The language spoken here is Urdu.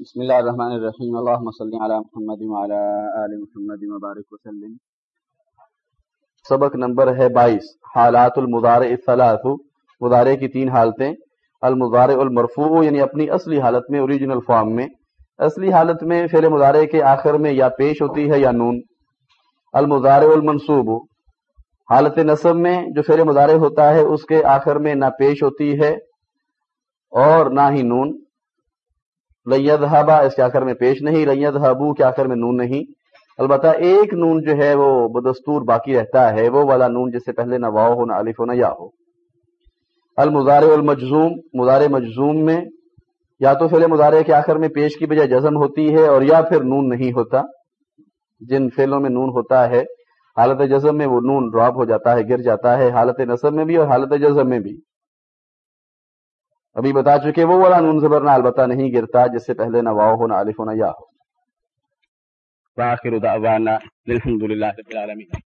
بسم اللہ الرحمن الرحیم۔ اللہم صلی علی محمد وعلی آل محمد مبارک وسلم۔ سبق نمبر ہے بائیس۔ حالات المضارع الثلاث۔ مضارع کی تین حالتیں۔ المضارع المرفوع یعنی اپنی اصلی حالت میں اوریجنل فارم میں۔ اصلی حالت میں فعل مضارع کے آخر میں یا پیش ہوتی ہے یا نون۔ المضارع المنصوب۔ حالت نصب میں جو فعل مضارع ہوتا ہے، اس کے آخر میں نہ پیش ہوتی ہے اور نہ ہی نون۔ لید ہبا اس کے آخر میں پیش نہیں لید ہبو کے آخر میں نون نہیں۔ البتہ ایک نون جو ہے وہ بدستور باقی رہتا ہے، وہ والا نون جس سے پہلے نہ واؤ ہو، نہ الف ہو، نہ یا ہو۔ المزار المجزوم مزار مجزوم میں یا تو فعل مظاہرے کے آخر میں پیش کی بجائے جزم ہوتی ہے اور یا پھر نون نہیں ہوتا۔ جن فعلوں میں نون ہوتا ہے، حالت جزم میں وہ نون ڈراپ ہو جاتا ہے، گر جاتا ہے، حالت نصب میں بھی اور حالت جزم میں بھی۔ ابھی بتا چکے وہ والا نون زبر نہ البتہ نہیں گرتا جس سے پہلے نہ واؤ ہو نہ الف ہو نہ یا ہو۔ وآخر دعوانا الحمد للہ رب العالمین۔